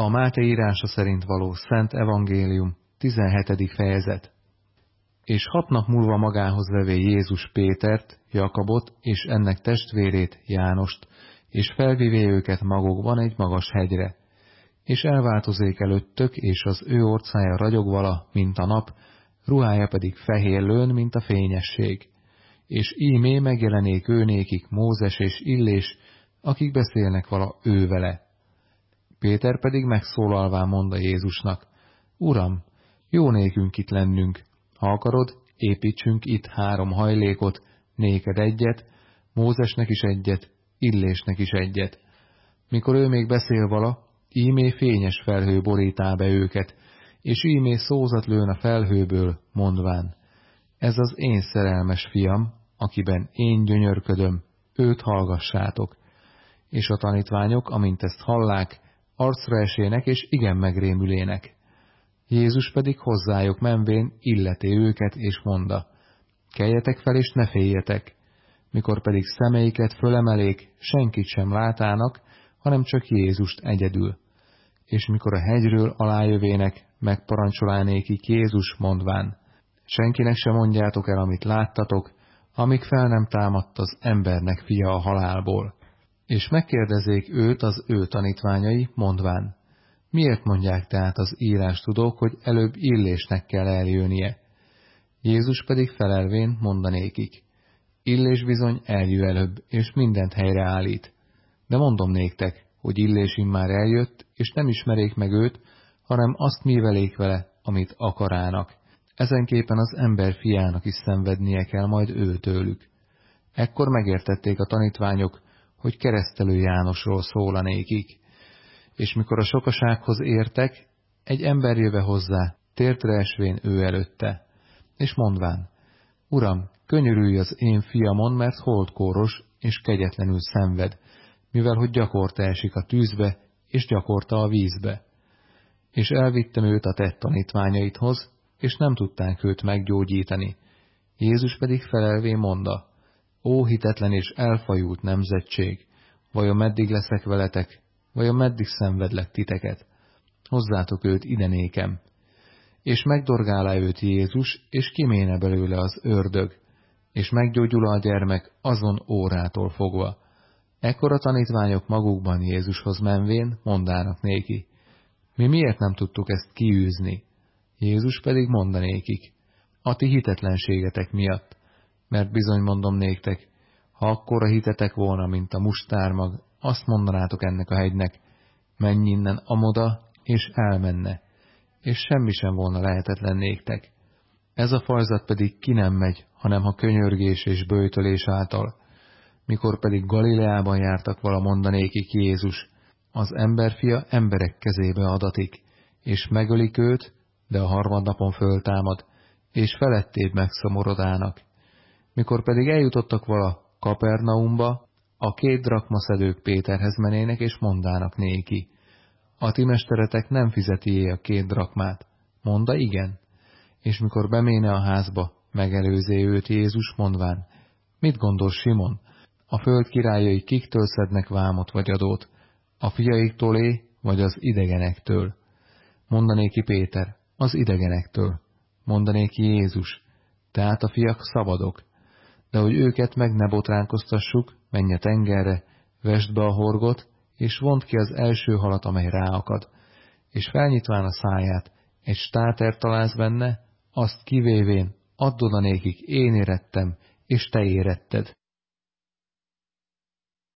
A Máté írása szerint való Szent Evangélium, 17. fejezet. És hat nap múlva magához vevé Jézus Pétert, Jakabot és ennek testvérét, Jánost, és felvivé őket magukban egy magas hegyre. És elváltozék előttök, és az ő orcája ragyog vala, mint a nap, ruhája pedig fehér lőn, mint a fényesség. És ímé megjelenék őnékik Mózes és Illés, akik beszélnek vala ő vele Péter pedig megszólalván mondta Jézusnak, Uram, jó nékünk itt lennünk, ha akarod, építsünk itt három hajlékot, néked egyet, Mózesnek is egyet, Illésnek is egyet. Mikor ő még beszél vala, ímé fényes felhő borítá be őket, és ímé szózat lőn a felhőből, mondván, ez az én szerelmes fiam, akiben én gyönyörködöm, őt hallgassátok. És a tanítványok, amint ezt hallák, arcra esének és igen megrémülének. Jézus pedig hozzájuk menvén illeti őket, és monda, keljetek fel és ne féljetek, mikor pedig szemeiket fölemelék, senkit sem látának, hanem csak Jézust egyedül. És mikor a hegyről alájövének, megparancsolánékik Jézus mondván, senkinek sem mondjátok el, amit láttatok, amíg fel nem támadt az embernek fia a halálból és megkérdezék őt az ő tanítványai, mondván, miért mondják tehát az írás tudók, hogy előbb illésnek kell eljönnie? Jézus pedig felelvén mondanékik, illés bizony eljő előbb, és mindent helyreállít. De mondom néktek, hogy illés már eljött, és nem ismerék meg őt, hanem azt művelék vele, amit akarának. Ezenképpen az ember fiának is szenvednie kell majd őtőlük. Ekkor megértették a tanítványok, hogy keresztelő Jánosról szólanékik. És mikor a sokasághoz értek, egy ember jöve hozzá, tértre esvén ő előtte, és mondván, Uram, könyörülj az én fiamon, mert holdkóros és kegyetlenül szenved, mivel hogy gyakorta esik a tűzbe, és gyakorta a vízbe. És elvittem őt a tett tanítványaithoz, és nem tudták őt meggyógyítani. Jézus pedig felelvén monda, Ó hitetlen és elfajult nemzetség, vajon meddig leszek veletek, vajon meddig szenvedlek titeket? Hozzátok őt ide nékem. És megdorgálá őt Jézus, és kiméne belőle az ördög, és meggyógyul a gyermek azon órától fogva. Ekkor a tanítványok magukban Jézushoz menvén mondának néki, mi miért nem tudtuk ezt kiűzni? Jézus pedig mondanékik, a ti hitetlenségetek miatt mert bizony mondom néktek, ha akkora hitetek volna, mint a mustármag, azt mondanátok ennek a hegynek, menj innen amoda, és elmenne, és semmi sem volna lehetetlen néktek. Ez a fajzat pedig ki nem megy, hanem ha könyörgés és bőtölés által. Mikor pedig Galileában jártak vala mondanékik Jézus, az emberfia emberek kezébe adatik, és megölik őt, de a harmadnapon föltámad, és felettébb megszomorodának. Mikor pedig eljutottak vala Kapernaumba, a két drakmaszedők Péterhez menének, és mondának néki. A ti mesteretek nem fizeti a két drakmát. Monda igen. És mikor beméne a házba, megelőzé őt Jézus mondván, mit gondol Simon? A föld királyai kiktől szednek vámot vagy adót? A fiaiktól é, vagy az idegenektől? Mondanéki Péter, az idegenektől. Mondanéki Jézus, tehát a fiak szabadok de hogy őket meg ne botránkoztassuk, menj a tengerre, vesd be a horgot, és vond ki az első halat, amely ráakad, és felnyitván a száját, egy státer találsz benne, azt kivévén, add oda nékik, én érettem, és te éretted.